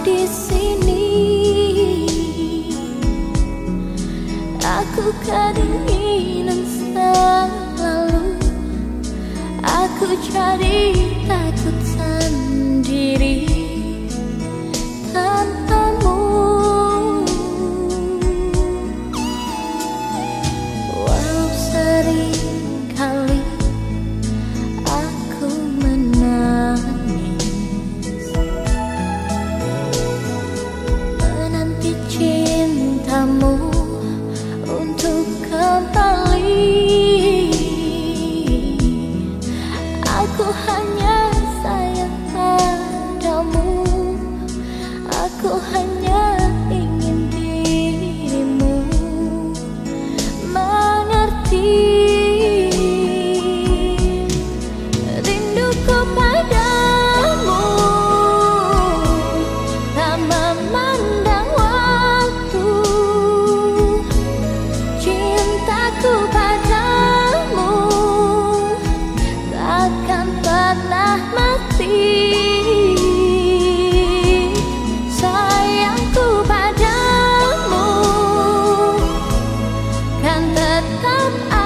di sini. Aku kedinginan selalu. Aku jadi takut sendiri. Aku hanya não